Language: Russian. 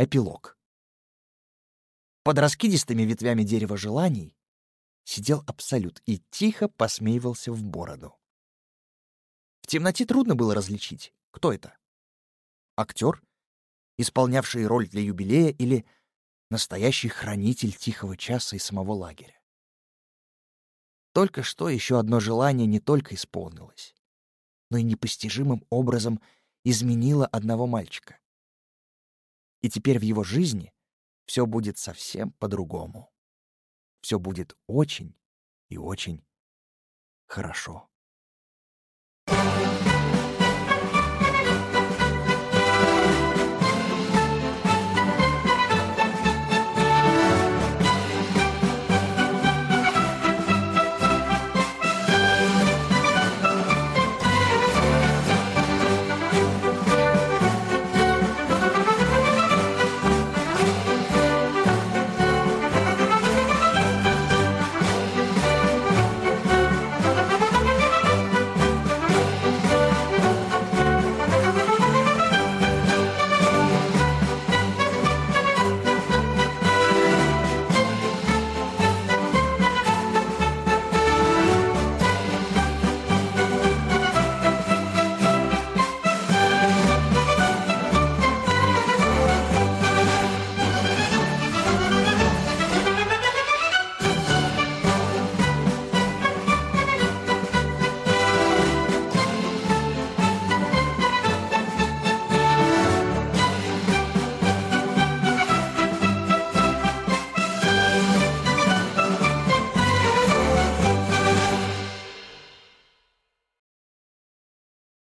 Эпилог. Под раскидистыми ветвями дерева желаний сидел Абсолют и тихо посмеивался в бороду. В темноте трудно было различить, кто это. Актер, исполнявший роль для юбилея, или настоящий хранитель тихого часа и самого лагеря. Только что еще одно желание не только исполнилось, но и непостижимым образом изменило одного мальчика. И теперь в его жизни все будет совсем по-другому. Все будет очень и очень хорошо.